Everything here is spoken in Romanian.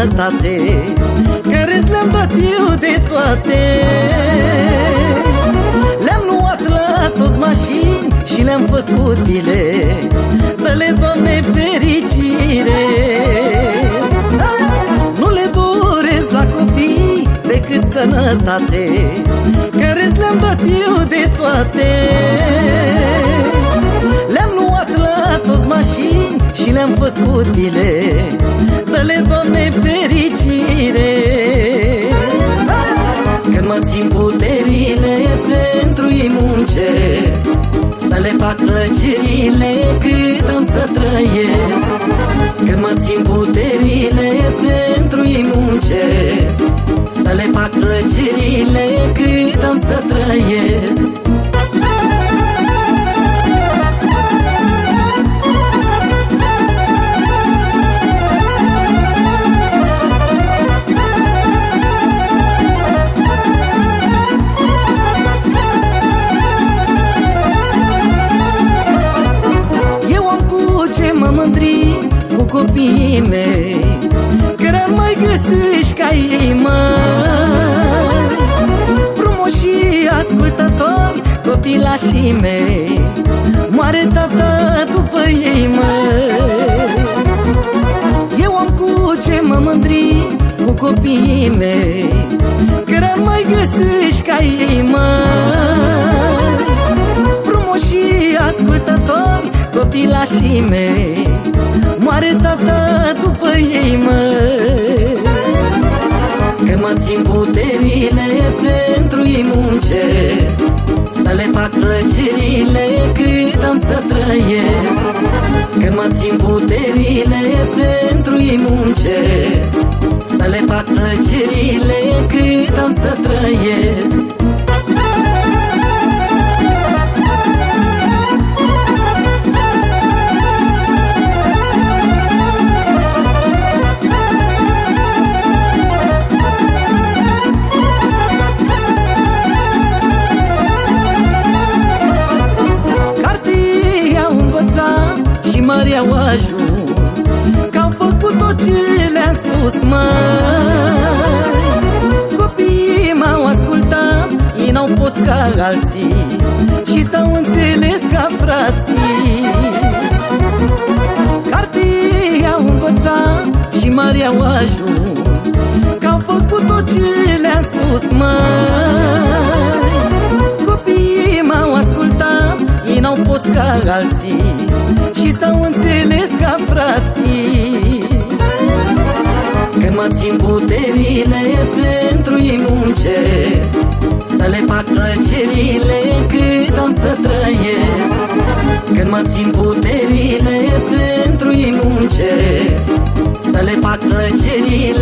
sănătate Că râs le-am dat eu de toate. Le-am luat la toți mașini și le-am făcut bile Dă-le, Doamne, fericire. Nu le doresc la copii decât sănătate Că râs le-am dat eu de toate. Și le-am făcut bile Dă-le, Doamne, plăcerile cât am să trăiesc Când mă țin puterile pentru ei muncesc. Să le fac plăcerile cât am să trăiesc copiii mei Că ar mai găsești ca ei, mai Frumoși și ascultători, copilașii mei Moare tata după ei, măi. Eu am cu ce mă mândri cu copiii mei copilașii mei Moare tata după ei, mă. Că mă țin puterile pentru ei muncesc Să le fac plăcerile cât am să trăiesc. Că mă țin puterile pentru ei muncesc Să le fac plăcerile mari au ajuns Că-au făcut tot ce le-am spus, mai Copiii m-au ascultat, ei n-au fost ca alții Și s-au înțeles ca frații s-au înțeles ca frații. Când mă țin puterile pentru ei muncesc Să le fac plăcerile cât am să trăiesc. Când mă țin puterile pentru ei muncesc Să le fac plăcerile